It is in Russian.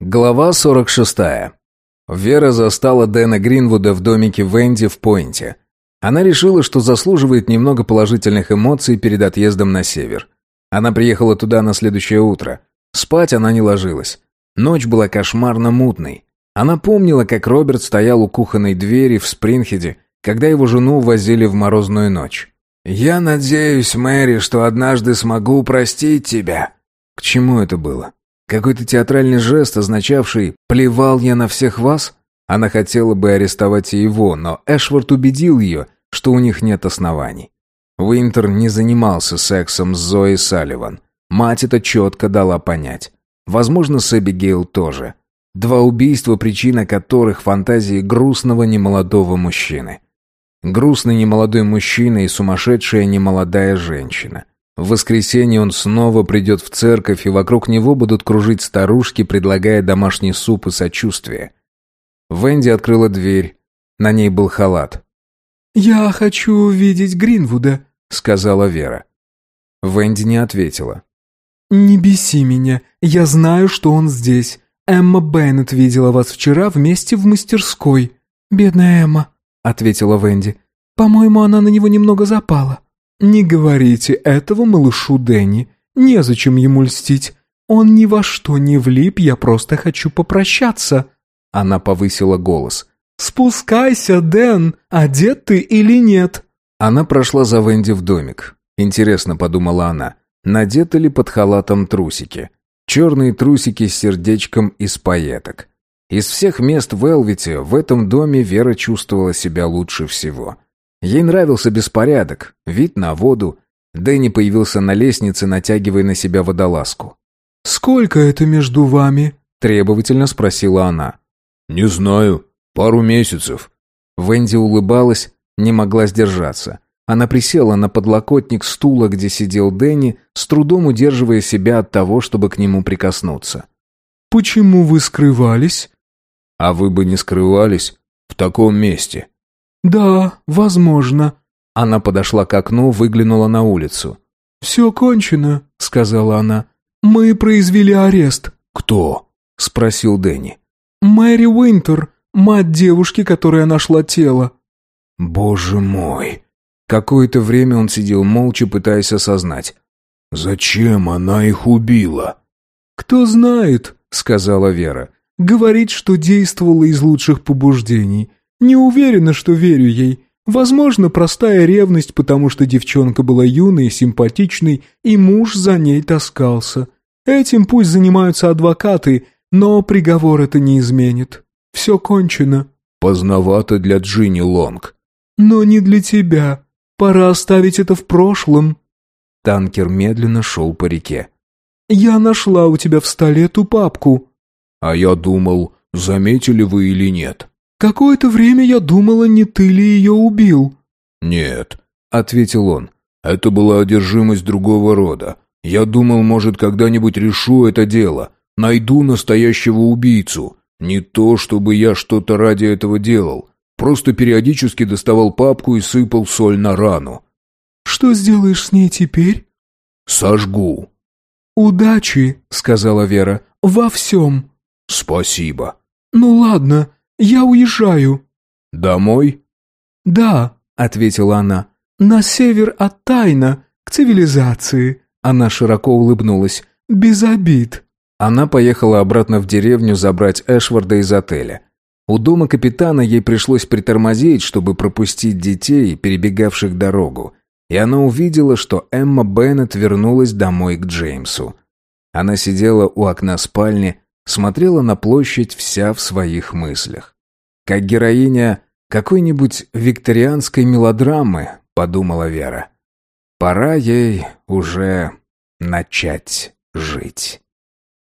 Глава 46. Вера застала Дэна Гринвуда в домике Венди в Пойнте. Она решила, что заслуживает немного положительных эмоций перед отъездом на север. Она приехала туда на следующее утро. Спать она не ложилась. Ночь была кошмарно мутной. Она помнила, как Роберт стоял у кухонной двери в Спрингхеде, когда его жену возили в морозную ночь. «Я надеюсь, Мэри, что однажды смогу простить тебя». К чему это было? Какой-то театральный жест, означавший «плевал я на всех вас»? Она хотела бы арестовать его, но Эшвард убедил ее, что у них нет оснований. Уинтер не занимался сексом с Зоей Салливан. Мать это четко дала понять. Возможно, с Эбигейл тоже. Два убийства, причина которых фантазии грустного немолодого мужчины. Грустный немолодой мужчина и сумасшедшая немолодая женщина – в воскресенье он снова придет в церковь, и вокруг него будут кружить старушки, предлагая домашний суп и сочувствие. Венди открыла дверь. На ней был халат. «Я хочу увидеть Гринвуда», — сказала Вера. Венди не ответила. «Не беси меня. Я знаю, что он здесь. Эмма Беннет видела вас вчера вместе в мастерской». «Бедная Эмма», — ответила Венди. «По-моему, она на него немного запала». «Не говорите этого малышу Дэнни. Незачем ему льстить. Он ни во что не влип, я просто хочу попрощаться». Она повысила голос. «Спускайся, Дэн, одет ты или нет?» Она прошла за Венди в домик. Интересно, подумала она, надеты ли под халатом трусики? Черные трусики с сердечком из пайеток. Из всех мест в Элвите в этом доме Вера чувствовала себя лучше всего. Ей нравился беспорядок, вид на воду. Дэнни появился на лестнице, натягивая на себя водолазку. «Сколько это между вами?» – требовательно спросила она. «Не знаю. Пару месяцев». Венди улыбалась, не могла сдержаться. Она присела на подлокотник стула, где сидел Дэнни, с трудом удерживая себя от того, чтобы к нему прикоснуться. «Почему вы скрывались?» «А вы бы не скрывались в таком месте?» «Да, возможно». Она подошла к окну, выглянула на улицу. «Все кончено», — сказала она. «Мы произвели арест». «Кто?» — спросил Дэнни. «Мэри Уинтер, мать девушки, которая нашла тело». «Боже мой!» Какое-то время он сидел молча, пытаясь осознать. «Зачем она их убила?» «Кто знает», — сказала Вера. «Говорит, что действовала из лучших побуждений. Не уверена, что верю ей. Возможно, простая ревность, потому что девчонка была юной и симпатичной, и муж за ней таскался. Этим пусть занимаются адвокаты, но приговор это не изменит. Все кончено. Поздновато для Джинни Лонг. Но не для тебя. Пора оставить это в прошлом. Танкер медленно шел по реке. Я нашла у тебя в столе ту папку. А я думал, заметили вы или нет. «Какое-то время я думала, не ты ли ее убил?» «Нет», — ответил он. «Это была одержимость другого рода. Я думал, может, когда-нибудь решу это дело. Найду настоящего убийцу. Не то, чтобы я что-то ради этого делал. Просто периодически доставал папку и сыпал соль на рану». «Что сделаешь с ней теперь?» «Сожгу». «Удачи», — сказала Вера, — «во всем». «Спасибо». «Ну ладно, «Я уезжаю». «Домой?» «Да», — ответила она. «На север от Тайна, к цивилизации». Она широко улыбнулась. «Без обид». Она поехала обратно в деревню забрать Эшварда из отеля. У дома капитана ей пришлось притормозить, чтобы пропустить детей, перебегавших дорогу. И она увидела, что Эмма Беннет вернулась домой к Джеймсу. Она сидела у окна спальни, смотрела на площадь вся в своих мыслях. Как героиня какой-нибудь викторианской мелодрамы, подумала Вера. Пора ей уже начать жить.